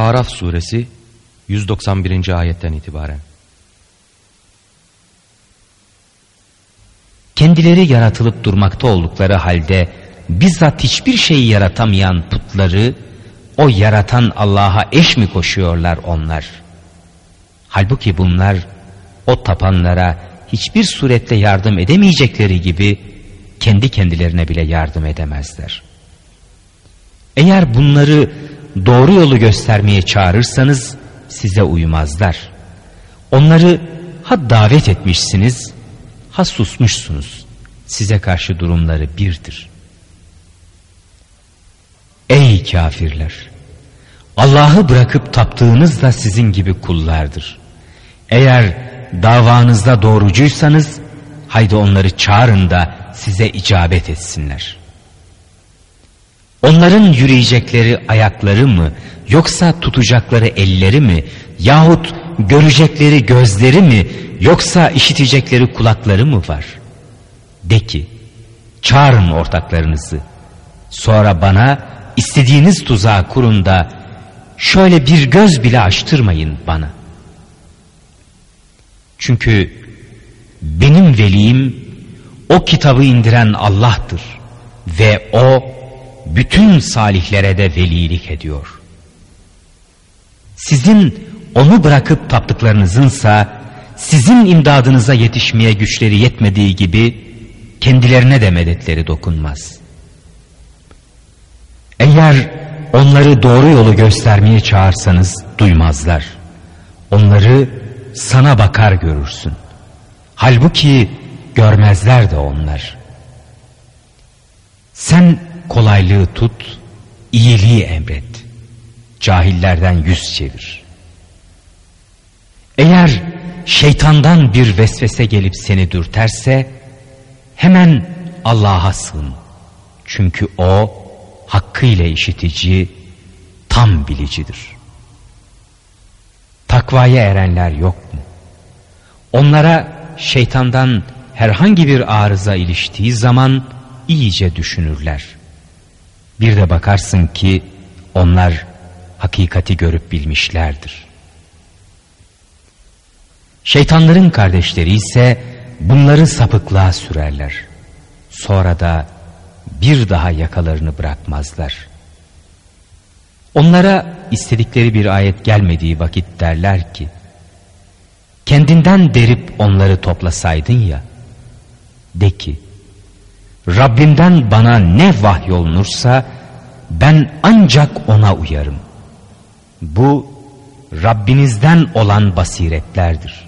Araf suresi 191. ayetten itibaren. Kendileri yaratılıp durmakta oldukları halde bizzat hiçbir şeyi yaratamayan putları o yaratan Allah'a eş mi koşuyorlar onlar? Halbuki bunlar o tapanlara hiçbir surette yardım edemeyecekleri gibi kendi kendilerine bile yardım edemezler. Eğer bunları doğru yolu göstermeye çağırırsanız size uymazlar. Onları ha davet etmişsiniz ha susmuşsunuz. Size karşı durumları birdir. Ey kafirler! Allah'ı bırakıp taptığınız da sizin gibi kullardır. Eğer davanızda doğrucuysanız haydi onları çağırın da size icabet etsinler. Onların yürüyecekleri ayakları mı yoksa tutacakları elleri mi yahut görecekleri gözleri mi yoksa işitecekleri kulakları mı var? De ki çağırın ortaklarınızı sonra bana istediğiniz tuzağı kurun da şöyle bir göz bile açtırmayın bana. Çünkü benim velim o kitabı indiren Allah'tır ve o bütün salihlere de velilik ediyor. Sizin onu bırakıp taptıklarınızınsa sizin imdadınıza yetişmeye güçleri yetmediği gibi kendilerine de medetleri dokunmaz. Eğer onları doğru yolu göstermeye çağırsanız duymazlar. Onları sana bakar görürsün. Halbuki görmezler de onlar. Sen kolaylığı tut, iyiliği emret. Cahillerden yüz çevir. Eğer şeytandan bir vesvese gelip seni dürterse hemen Allah'a sığın. Çünkü o hakkıyla işitici, tam bilicidir. Takvaya erenler yok mu? Onlara şeytandan herhangi bir arıza iliştiği zaman iyice düşünürler. Bir de bakarsın ki onlar hakikati görüp bilmişlerdir. Şeytanların kardeşleri ise bunları sapıklığa sürerler. Sonra da bir daha yakalarını bırakmazlar. Onlara istedikleri bir ayet gelmediği vakit derler ki, kendinden derip onları toplasaydın ya, de ki, Rabbimden bana ne vahyolunursa ben ancak ona uyarım. Bu Rabbinizden olan basiretlerdir.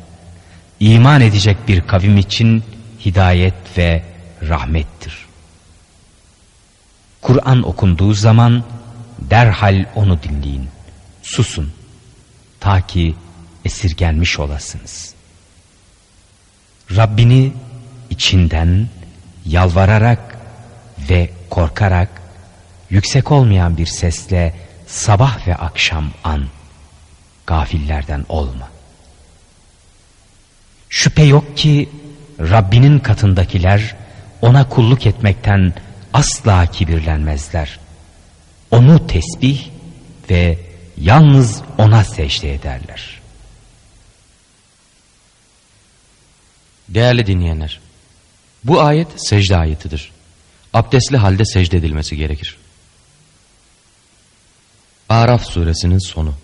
İman edecek bir kavim için hidayet ve rahmettir. Kur'an okunduğu zaman derhal onu dinleyin. Susun. Ta ki esirgenmiş olasınız. Rabbini içinden yalvararak ve korkarak yüksek olmayan bir sesle sabah ve akşam an. Gafillerden olma. Şüphe yok ki Rabbinin katındakiler ona kulluk etmekten asla kibirlenmezler. Onu tesbih ve yalnız ona secde ederler. Değerli dinleyenler, bu ayet secde ayetidir. Abdestli halde secde edilmesi gerekir. Araf suresinin sonu.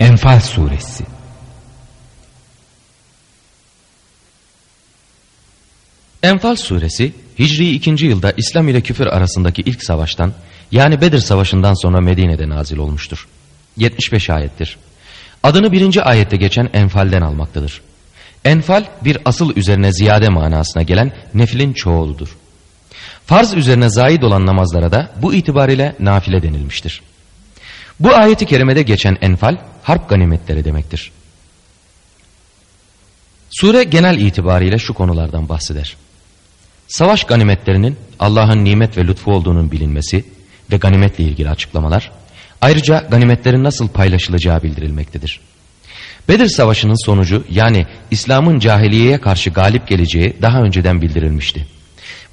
Enfal suresi Enfal suresi Hicri 2. yılda İslam ile küfür arasındaki ilk savaştan yani Bedir savaşından sonra Medine'de nazil olmuştur. 75 ayettir. Adını birinci ayette geçen enfalden almaktadır. Enfal bir asıl üzerine ziyade manasına gelen nefilin çoğuludur. Farz üzerine zayid olan namazlara da bu itibariyle nafile denilmiştir. Bu ayeti kerimede geçen enfal harp ganimetleri demektir. Sure genel itibariyle şu konulardan bahseder. Savaş ganimetlerinin Allah'ın nimet ve lütfu olduğunun bilinmesi ve ganimetle ilgili açıklamalar, ayrıca ganimetlerin nasıl paylaşılacağı bildirilmektedir. Bedir Savaşı'nın sonucu yani İslam'ın cahiliyeye karşı galip geleceği daha önceden bildirilmişti.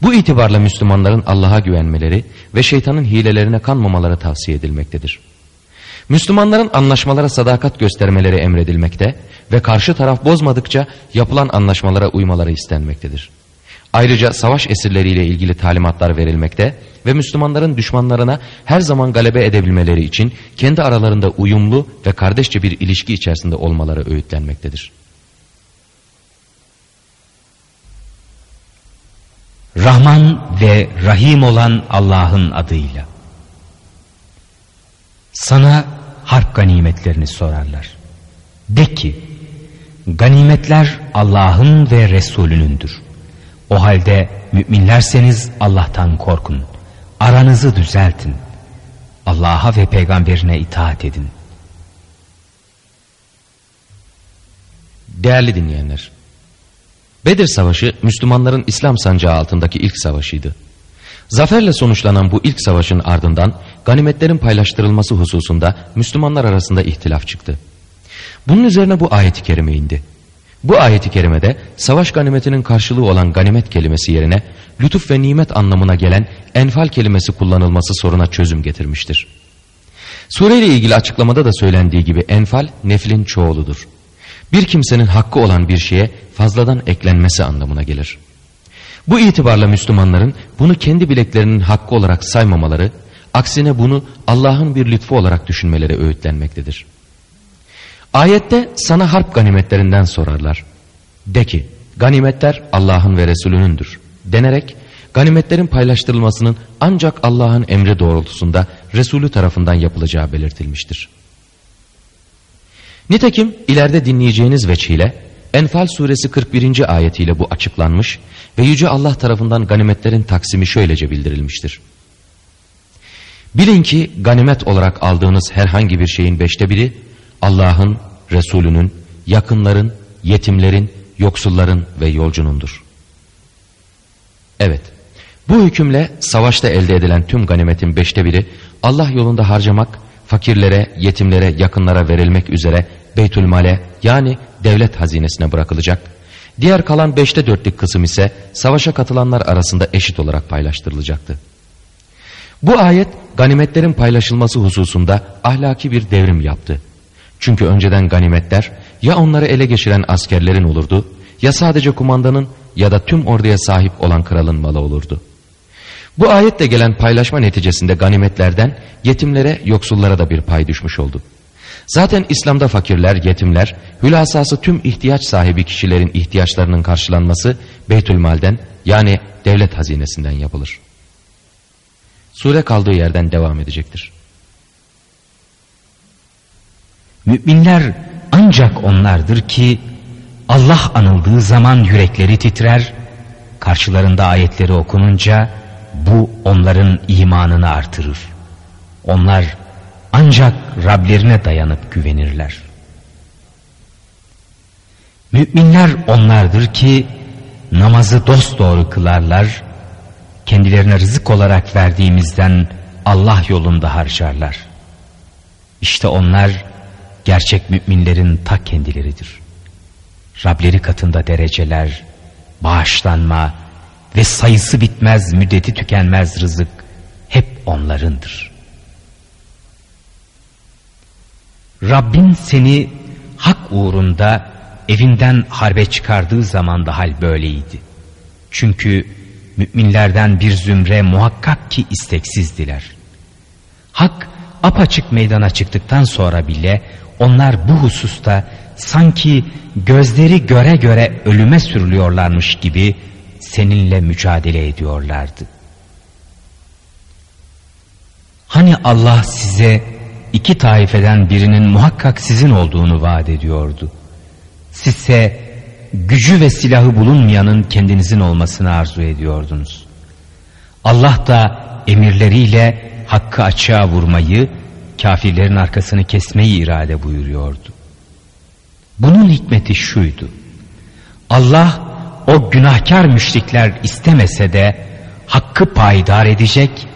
Bu itibarla Müslümanların Allah'a güvenmeleri ve şeytanın hilelerine kanmamaları tavsiye edilmektedir. Müslümanların anlaşmalara sadakat göstermeleri emredilmekte ve karşı taraf bozmadıkça yapılan anlaşmalara uymaları istenmektedir. Ayrıca savaş esirleriyle ilgili talimatlar verilmekte ve Müslümanların düşmanlarına her zaman galebe edebilmeleri için kendi aralarında uyumlu ve kardeşçe bir ilişki içerisinde olmaları öğütlenmektedir. Rahman ve Rahim olan Allah'ın adıyla. Sana harp ganimetlerini sorarlar. De ki, ganimetler Allah'ın ve Resulünündür. O halde müminlerseniz Allah'tan korkun. Aranızı düzeltin. Allah'a ve peygamberine itaat edin. Değerli dinleyenler, Bedir Savaşı Müslümanların İslam sancağı altındaki ilk savaşıydı. Zaferle sonuçlanan bu ilk savaşın ardından ganimetlerin paylaştırılması hususunda Müslümanlar arasında ihtilaf çıktı. Bunun üzerine bu ayeti kerime indi. Bu ayeti kerimede savaş ganimetinin karşılığı olan ganimet kelimesi yerine lütuf ve nimet anlamına gelen enfal kelimesi kullanılması soruna çözüm getirmiştir. Sure ile ilgili açıklamada da söylendiği gibi enfal neflin çoğuludur. Bir kimsenin hakkı olan bir şeye fazladan eklenmesi anlamına gelir. Bu itibarla Müslümanların bunu kendi bileklerinin hakkı olarak saymamaları, aksine bunu Allah'ın bir lütfu olarak düşünmeleri öğütlenmektedir. Ayette sana harp ganimetlerinden sorarlar. De ki ganimetler Allah'ın ve Resulünündür denerek ganimetlerin paylaştırılmasının ancak Allah'ın emri doğrultusunda Resulü tarafından yapılacağı belirtilmiştir. Nitekim ileride dinleyeceğiniz veçhiyle Enfal suresi 41. ayetiyle bu açıklanmış ve Yüce Allah tarafından ganimetlerin taksimi şöylece bildirilmiştir. Bilin ki ganimet olarak aldığınız herhangi bir şeyin beşte biri Allah'ın, Resulünün, yakınların, yetimlerin, yoksulların ve yolcunundur. Evet, bu hükümle savaşta elde edilen tüm ganimetin beşte biri Allah yolunda harcamak, fakirlere, yetimlere, yakınlara verilmek üzere Beytülmale yani devlet hazinesine bırakılacak. Diğer kalan beşte dörtlük kısım ise savaşa katılanlar arasında eşit olarak paylaştırılacaktı. Bu ayet ganimetlerin paylaşılması hususunda ahlaki bir devrim yaptı. Çünkü önceden ganimetler ya onları ele geçiren askerlerin olurdu ya sadece kumandanın ya da tüm orduya sahip olan kralın malı olurdu. Bu ayetle gelen paylaşma neticesinde ganimetlerden yetimlere, yoksullara da bir pay düşmüş oldu. Zaten İslam'da fakirler, yetimler, hülasası tüm ihtiyaç sahibi kişilerin ihtiyaçlarının karşılanması Beytülmal'den yani devlet hazinesinden yapılır. Sure kaldığı yerden devam edecektir. Müminler ancak onlardır ki Allah anıldığı zaman yürekleri titrer, karşılarında ayetleri okununca bu onların imanını artırır. Onlar ancak Rablerine dayanıp güvenirler. Müminler onlardır ki namazı dosdoğru kılarlar, kendilerine rızık olarak verdiğimizden Allah yolunda harcarlar. İşte onlar gerçek müminlerin ta kendileridir. Rableri katında dereceler, bağışlanma ve sayısı bitmez, müddeti tükenmez rızık hep onlarındır. Rabbin seni hak uğrunda evinden harbe çıkardığı zaman da hal böyleydi. Çünkü müminlerden bir zümre muhakkak ki isteksizdiler. Hak apaçık meydana çıktıktan sonra bile onlar bu hususta sanki gözleri göre göre ölüme sürülüyorlarmış gibi seninle mücadele ediyorlardı. Hani Allah size iki taifeden birinin muhakkak sizin olduğunu vaat ediyordu. Sizse gücü ve silahı bulunmayanın kendinizin olmasını arzu ediyordunuz. Allah da emirleriyle hakkı açığa vurmayı, kafirlerin arkasını kesmeyi irade buyuruyordu. Bunun hikmeti şuydu. Allah o günahkar müşrikler istemese de hakkı payidar edecek,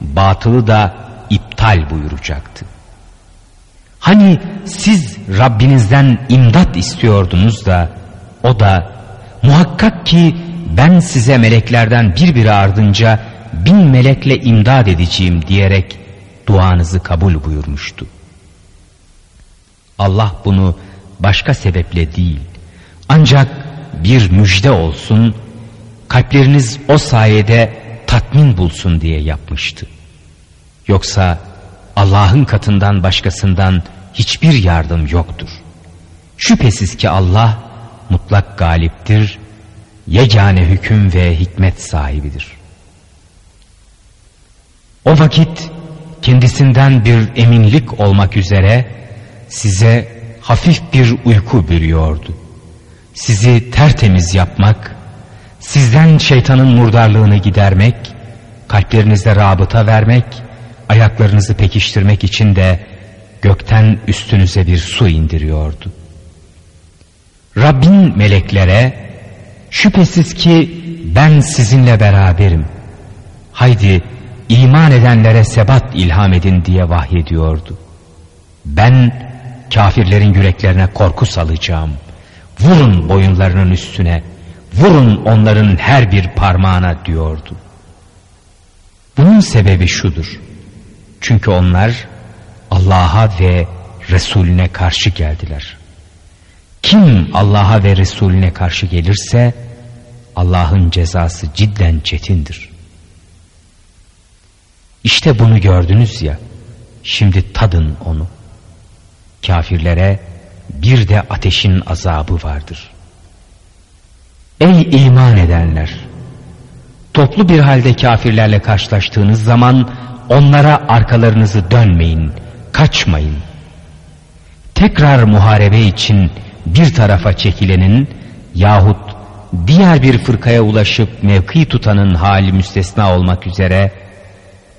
batılı da iptal buyuracaktı. Hani siz Rabbinizden imdat istiyordunuz da o da muhakkak ki ben size meleklerden bir biri ardınca bin melekle imdad edeceğim diyerek duanızı kabul buyurmuştu. Allah bunu başka sebeple değil ancak bir müjde olsun kalpleriniz o sayede tatmin bulsun diye yapmıştı. Yoksa Allah'ın katından başkasından hiçbir yardım yoktur. Şüphesiz ki Allah mutlak galiptir, yegane hüküm ve hikmet sahibidir. O vakit kendisinden bir eminlik olmak üzere size hafif bir uyku bürüyordu. Sizi tertemiz yapmak, sizden şeytanın murdarlığını gidermek, kalplerinizde rabıta vermek, ayaklarınızı pekiştirmek için de gökten üstünüze bir su indiriyordu. Rabbin meleklere şüphesiz ki ben sizinle beraberim. Haydi iman edenlere sebat ilham edin diye vahyediyordu. Ben kafirlerin yüreklerine korku salacağım. Vurun boyunlarının üstüne, vurun onların her bir parmağına diyordu. Bunun sebebi şudur. Çünkü onlar Allah'a ve Resulüne karşı geldiler. Kim Allah'a ve Resulüne karşı gelirse Allah'ın cezası cidden çetindir. İşte bunu gördünüz ya, şimdi tadın onu. Kafirlere bir de ateşin azabı vardır. Ey iman edenler! Toplu bir halde kafirlerle karşılaştığınız zaman onlara arkalarınızı dönmeyin, kaçmayın. Tekrar muharebe için bir tarafa çekilenin yahut diğer bir fırkaya ulaşıp mevki tutanın hali müstesna olmak üzere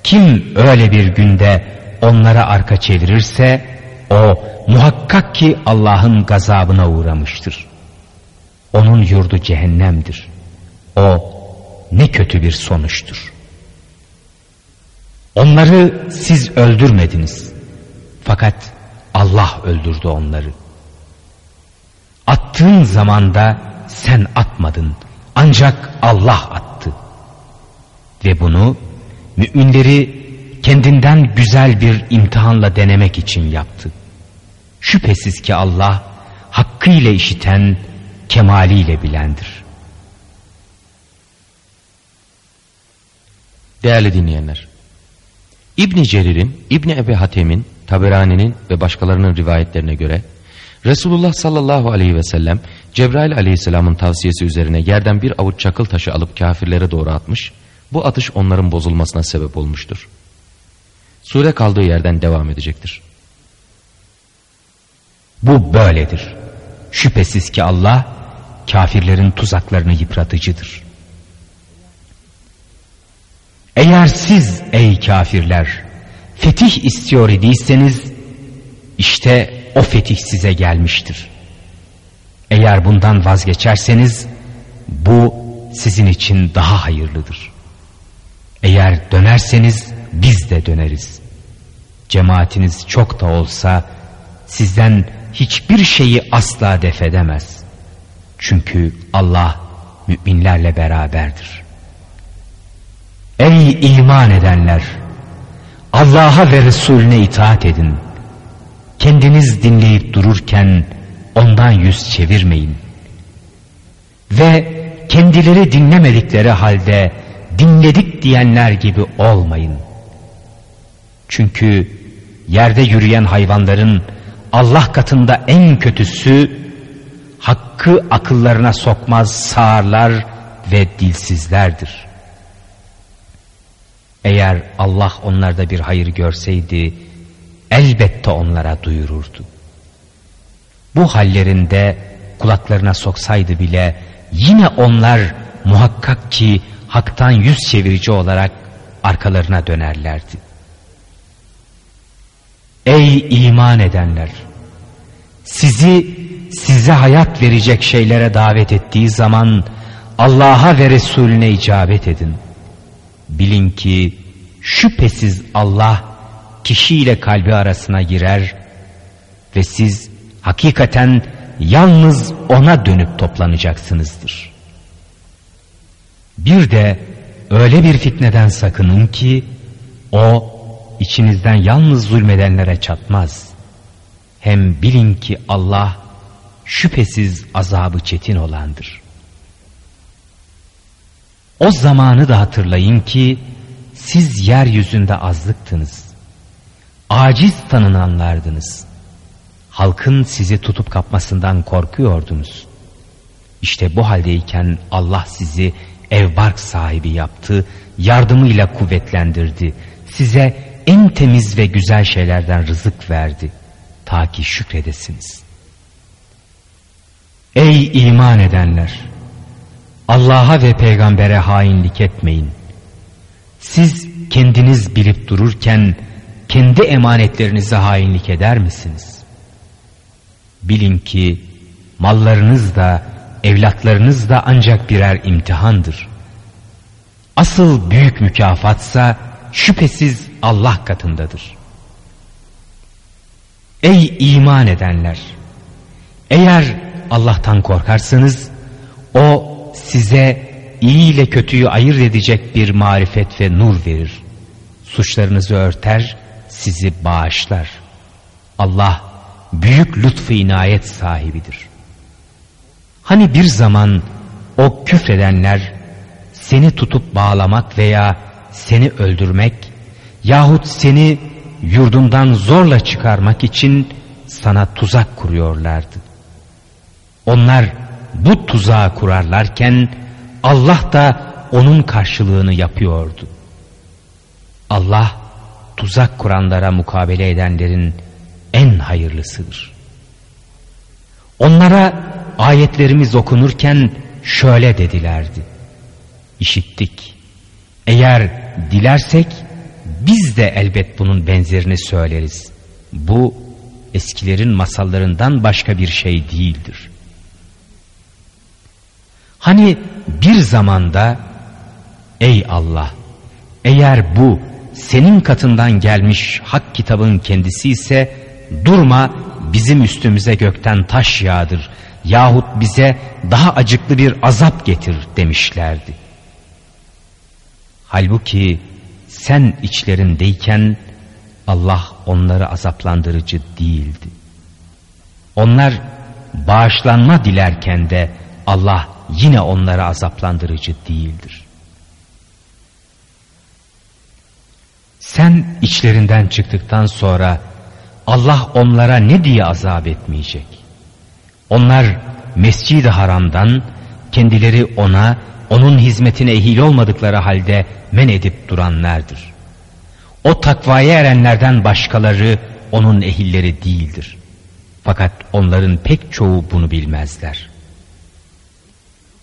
kim öyle bir günde onlara arka çevirirse o muhakkak ki Allah'ın gazabına uğramıştır. Onun yurdu cehennemdir. O ne kötü bir sonuçtur. Onları siz öldürmediniz. Fakat Allah öldürdü onları. Attığın zamanda sen atmadın. Ancak Allah attı. Ve bunu müminleri kendinden güzel bir imtihanla denemek için yaptı. Şüphesiz ki Allah hakkıyla işiten, kemaliyle bilendir. Değerli dinleyenler, İbni Cerir'in, İbni Ebi Hatem'in, Taberani'nin ve başkalarının rivayetlerine göre Resulullah sallallahu aleyhi ve sellem Cebrail aleyhisselamın tavsiyesi üzerine yerden bir avuç çakıl taşı alıp kafirlere doğru atmış, bu atış onların bozulmasına sebep olmuştur. Sure kaldığı yerden devam edecektir. Bu böyledir. Şüphesiz ki Allah kafirlerin tuzaklarını yıpratıcıdır. Eğer siz ey kafirler fetih istiyor idiyseniz işte o fetih size gelmiştir. Eğer bundan vazgeçerseniz bu sizin için daha hayırlıdır. Eğer dönerseniz biz de döneriz. Cemaatiniz çok da olsa sizden hiçbir şeyi asla defedemez. Çünkü Allah müminlerle beraberdir. Ey iman edenler! Allah'a ve Resulüne itaat edin. Kendiniz dinleyip dururken ondan yüz çevirmeyin. Ve kendileri dinlemedikleri halde dinledik diyenler gibi olmayın. Çünkü yerde yürüyen hayvanların Allah katında en kötüsü hakkı akıllarına sokmaz sağırlar ve dilsizlerdir. Eğer Allah onlarda bir hayır görseydi elbette onlara duyururdu. Bu hallerinde kulaklarına soksaydı bile yine onlar muhakkak ki haktan yüz çevirici olarak arkalarına dönerlerdi. Ey iman edenler! Sizi size hayat verecek şeylere davet ettiği zaman Allah'a ve Resulüne icabet edin. Bilin ki şüphesiz Allah kişiyle kalbi arasına girer ve siz hakikaten yalnız ona dönüp toplanacaksınızdır. Bir de öyle bir fitneden sakının ki o içinizden yalnız zulmedenlere çatmaz. Hem bilin ki Allah şüphesiz azabı çetin olandır. O zamanı da hatırlayın ki siz yeryüzünde azlıktınız. Aciz tanınanlardınız. Halkın sizi tutup kapmasından korkuyordunuz. İşte bu haldeyken Allah sizi evbark sahibi yaptı, yardımıyla kuvvetlendirdi. Size en temiz ve güzel şeylerden rızık verdi. Ta ki şükredesiniz. Ey iman edenler! Allah'a ve peygambere hainlik etmeyin. Siz kendiniz bilip dururken kendi emanetlerinize hainlik eder misiniz? Bilin ki mallarınız da evlatlarınız da ancak birer imtihandır. Asıl büyük mükafatsa şüphesiz Allah katındadır. Ey iman edenler! Eğer Allah'tan korkarsanız o size iyi ile kötüyü ayırt edecek bir marifet ve nur verir. Suçlarınızı örter, sizi bağışlar. Allah büyük lütfu inayet sahibidir. Hani bir zaman o küfredenler seni tutup bağlamak veya seni öldürmek yahut seni yurdundan zorla çıkarmak için sana tuzak kuruyorlardı. Onlar bu tuzağı kurarlarken Allah da onun karşılığını yapıyordu. Allah tuzak kuranlara mukabele edenlerin en hayırlısıdır. Onlara ayetlerimiz okunurken şöyle dedilerdi. İşittik. Eğer dilersek biz de elbet bunun benzerini söyleriz. Bu eskilerin masallarından başka bir şey değildir. Hani bir zamanda ey Allah eğer bu senin katından gelmiş hak kitabın kendisi ise durma bizim üstümüze gökten taş yağdır yahut bize daha acıklı bir azap getir demişlerdi. Halbuki sen içlerindeyken Allah onları azaplandırıcı değildi. Onlar bağışlanma dilerken de Allah yine onlara azaplandırıcı değildir. Sen içlerinden çıktıktan sonra Allah onlara ne diye azap etmeyecek? Onlar mescid-i haramdan kendileri ona, onun hizmetine ehil olmadıkları halde men edip duranlardır. O takvaya erenlerden başkaları onun ehilleri değildir. Fakat onların pek çoğu bunu bilmezler.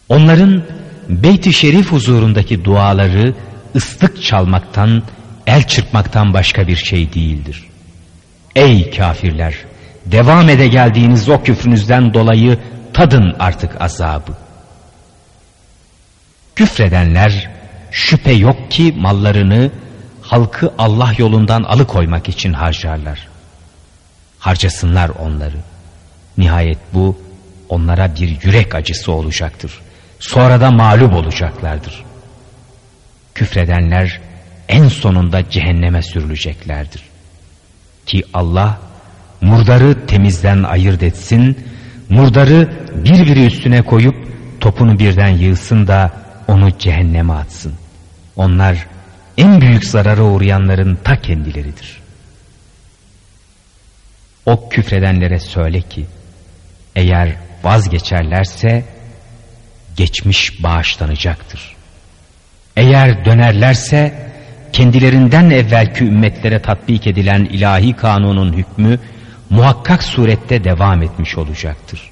Onların Beyt-i Şerif huzurundaki duaları ıslık çalmaktan, el çırpmaktan başka bir şey değildir. Ey kafirler! Devam ede geldiğiniz o küfrünüzden dolayı tadın artık azabı. Küfredenler şüphe yok ki mallarını halkı Allah yolundan alıkoymak için harcarlar. Harcasınlar onları. Nihayet bu onlara bir yürek acısı olacaktır. Sonra da mağlup olacaklardır. Küfredenler en sonunda cehenneme sürüleceklerdir. Ki Allah murdarı temizden ayırt etsin, murdarı birbiri üstüne koyup topunu birden yığsın da onu cehenneme atsın. Onlar en büyük zarara uğrayanların ta kendileridir. O küfredenlere söyle ki, eğer vazgeçerlerse geçmiş bağışlanacaktır. Eğer dönerlerse kendilerinden evvelki ümmetlere tatbik edilen ilahi kanunun hükmü muhakkak surette devam etmiş olacaktır.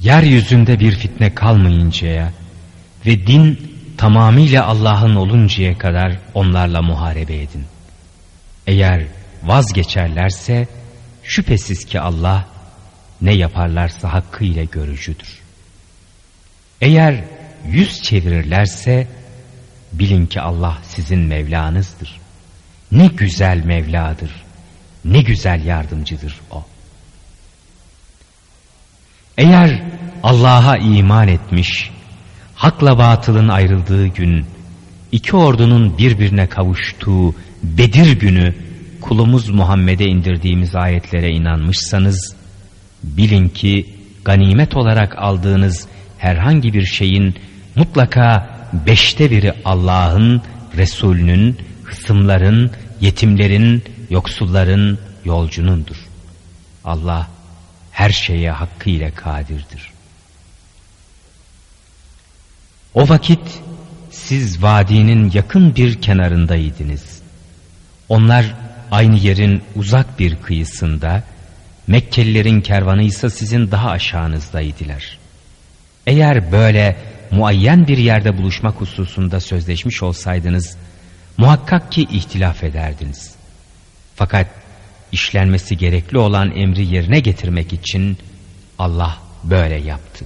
Yeryüzünde bir fitne kalmayıncaya ve din tamamıyla Allah'ın oluncaya kadar onlarla muharebe edin. Eğer vazgeçerlerse şüphesiz ki Allah ne yaparlarsa hakkıyla görücüdür. Eğer yüz çevirirlerse bilin ki Allah sizin Mevlanızdır. Ne güzel Mevladır, ne güzel yardımcıdır O. Eğer Allah'a iman etmiş, hakla batılın ayrıldığı gün, iki ordunun birbirine kavuştuğu Bedir günü kulumuz Muhammed'e indirdiğimiz ayetlere inanmışsanız, bilin ki ganimet olarak aldığınız herhangi bir şeyin mutlaka beşte biri Allah'ın, Resulünün, hısımların, yetimlerin, yoksulların, yolcunundur. Allah her şeye hakkıyla kadirdir. O vakit siz vadinin yakın bir kenarındaydınız. Onlar aynı yerin uzak bir kıyısında, Mekkelilerin kervanı ise sizin daha aşağınızdaydılar. Eğer böyle muayyen bir yerde buluşmak hususunda sözleşmiş olsaydınız, muhakkak ki ihtilaf ederdiniz. Fakat işlenmesi gerekli olan emri yerine getirmek için Allah böyle yaptı.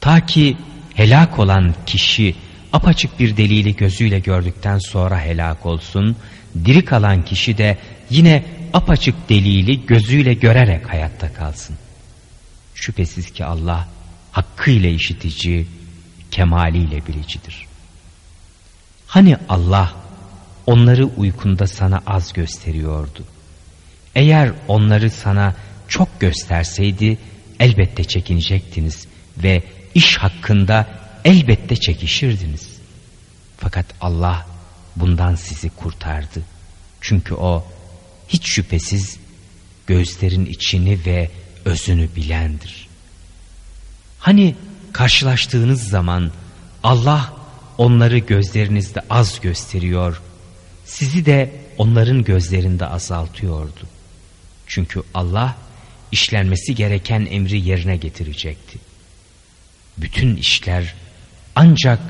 Ta ki helak olan kişi apaçık bir delili gözüyle gördükten sonra helak olsun, diri kalan kişi de yine apaçık delili gözüyle görerek hayatta kalsın. Şüphesiz ki Allah hakkıyla işitici, kemaliyle bilicidir. Hani Allah onları uykunda sana az gösteriyordu. Eğer onları sana çok gösterseydi elbette çekinecektiniz ve iş hakkında elbette çekişirdiniz. Fakat Allah bundan sizi kurtardı. Çünkü o hiç şüphesiz gözlerin içini ve özünü bilendir. Hani karşılaştığınız zaman Allah onları gözlerinizde az gösteriyor, sizi de onların gözlerinde azaltıyordu. Çünkü Allah işlenmesi gereken emri yerine getirecekti. Bütün işler ancak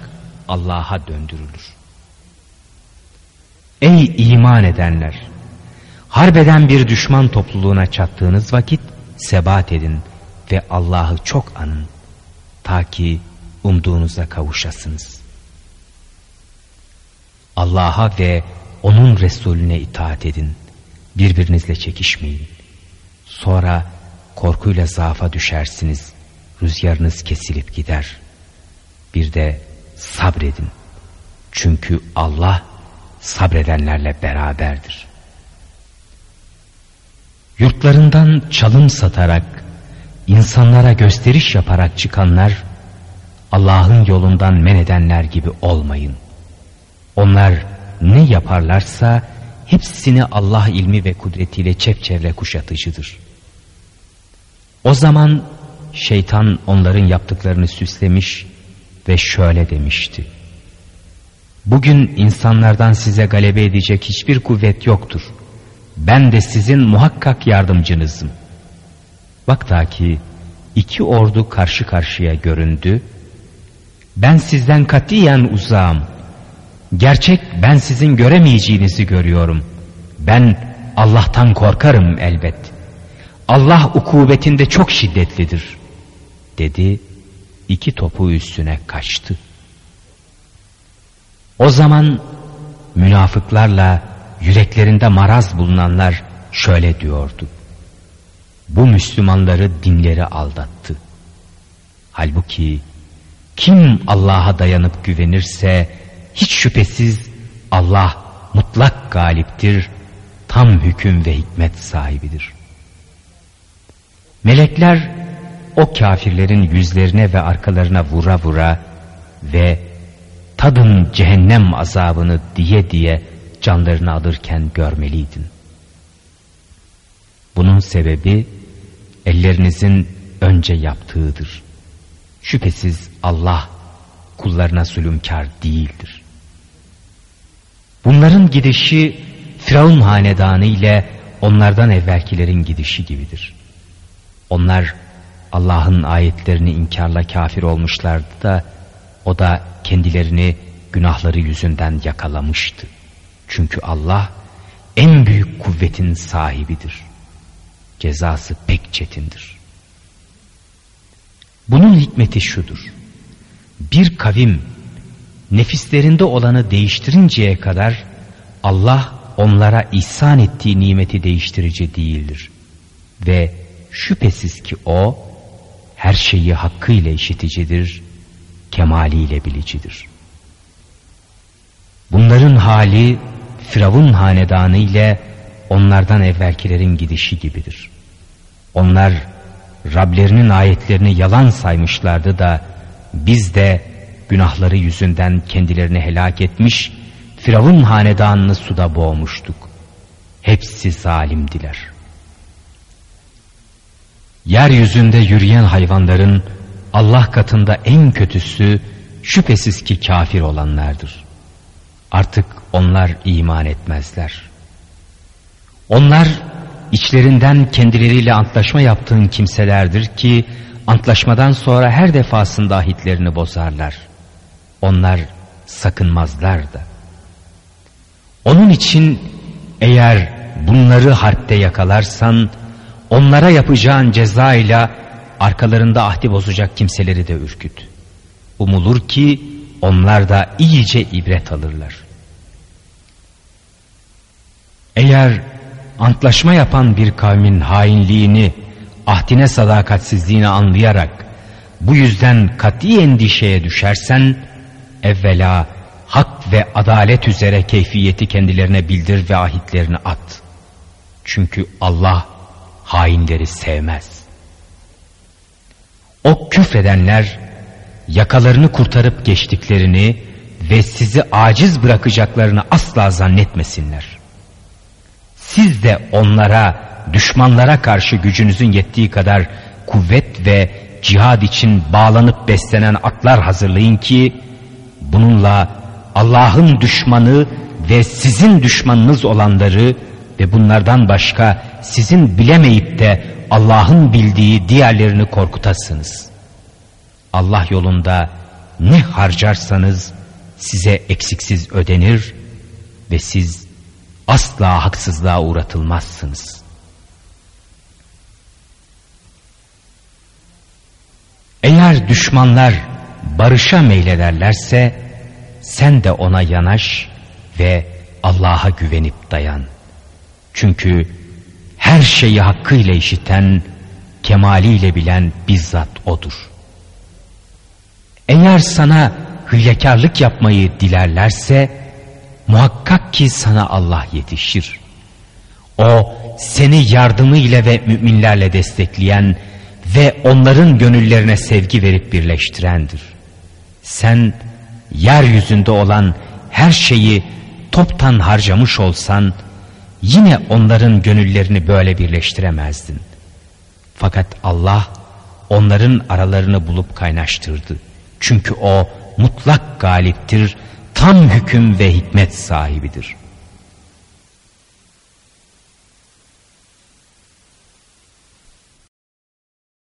Allah'a döndürülür. Ey iman edenler! Harbeden bir düşman topluluğuna çattığınız vakit sebat edin ve Allah'ı çok anın. Ta ki umduğunuza kavuşasınız. Allah'a ve onun Resulüne itaat edin. Birbirinizle çekişmeyin. Sonra korkuyla zaafa düşersiniz. Rüzgarınız kesilip gider. Bir de sabredin. Çünkü Allah sabredenlerle beraberdir. Yurtlarından çalım satarak, insanlara gösteriş yaparak çıkanlar, Allah'ın yolundan men edenler gibi olmayın. Onlar ne yaparlarsa hepsini Allah ilmi ve kudretiyle çepçevre kuşatıcıdır. O zaman şeytan onların yaptıklarını süslemiş ve şöyle demişti. Bugün insanlardan size galebe edecek hiçbir kuvvet yoktur. Ben de sizin muhakkak yardımcınızım. Bak ta ki iki ordu karşı karşıya göründü. Ben sizden katiyen uzağım. Gerçek ben sizin göremeyeceğinizi görüyorum. Ben Allah'tan korkarım elbet. Allah ukubetinde çok şiddetlidir. Dedi, iki topu üstüne kaçtı. O zaman münafıklarla yüreklerinde maraz bulunanlar şöyle diyordu. Bu Müslümanları dinleri aldattı. Halbuki kim Allah'a dayanıp güvenirse hiç şüphesiz Allah mutlak galiptir, tam hüküm ve hikmet sahibidir. Melekler o kafirlerin yüzlerine ve arkalarına vura vura ve tadın cehennem azabını diye diye canlarını alırken görmeliydin. Bunun sebebi ellerinizin önce yaptığıdır. Şüphesiz Allah kullarına zulümkar değildir. Bunların gidişi Firavun hanedanı ile onlardan evvelkilerin gidişi gibidir. Onlar Allah'ın ayetlerini inkarla kafir olmuşlardı da o da kendilerini günahları yüzünden yakalamıştı. Çünkü Allah en büyük kuvvetin sahibidir. Cezası pek çetindir. Bunun hikmeti şudur. Bir kavim nefislerinde olanı değiştirinceye kadar Allah onlara ihsan ettiği nimeti değiştirici değildir. Ve şüphesiz ki o her şeyi hakkıyla işiticidir, kemaliyle bilicidir. Bunların hali Firavun hanedanı ile onlardan evvelkilerin gidişi gibidir. Onlar Rablerinin ayetlerini yalan saymışlardı da biz de günahları yüzünden kendilerini helak etmiş, Firavun hanedanını suda boğmuştuk. Hepsi zalimdiler. Yeryüzünde yürüyen hayvanların Allah katında en kötüsü şüphesiz ki kafir olanlardır. Artık onlar iman etmezler. Onlar içlerinden kendileriyle antlaşma yaptığın kimselerdir ki antlaşmadan sonra her defasında ahitlerini bozarlar. Onlar sakınmazlar da. Onun için eğer bunları harpte yakalarsan onlara yapacağın ceza ile arkalarında ahdi bozacak kimseleri de ürküt. Umulur ki onlar da iyice ibret alırlar. Eğer antlaşma yapan bir kavmin hainliğini, ahdine sadakatsizliğini anlayarak bu yüzden kat'i endişeye düşersen, evvela hak ve adalet üzere keyfiyeti kendilerine bildir ve ahitlerini at. Çünkü Allah hainleri sevmez. O küfredenler yakalarını kurtarıp geçtiklerini ve sizi aciz bırakacaklarını asla zannetmesinler. Siz de onlara, düşmanlara karşı gücünüzün yettiği kadar kuvvet ve cihad için bağlanıp beslenen atlar hazırlayın ki bununla Allah'ın düşmanı ve sizin düşmanınız olanları ve bunlardan başka sizin bilemeyip de Allah'ın bildiği diğerlerini korkutasınız. Allah yolunda ne harcarsanız size eksiksiz ödenir ve siz asla haksızlığa uğratılmazsınız. Eğer düşmanlar barışa meylederlerse sen de ona yanaş ve Allah'a güvenip dayan. Çünkü her şeyi hakkıyla işiten, kemaliyle bilen bizzat O'dur. Eğer sana hülyekarlık yapmayı dilerlerse, muhakkak ki sana Allah yetişir. O seni yardımıyla ve müminlerle destekleyen ve onların gönüllerine sevgi verip birleştirendir. Sen yeryüzünde olan her şeyi toptan harcamış olsan yine onların gönüllerini böyle birleştiremezdin. Fakat Allah onların aralarını bulup kaynaştırdı. Çünkü o mutlak galiptir, tam hüküm ve hikmet sahibidir.''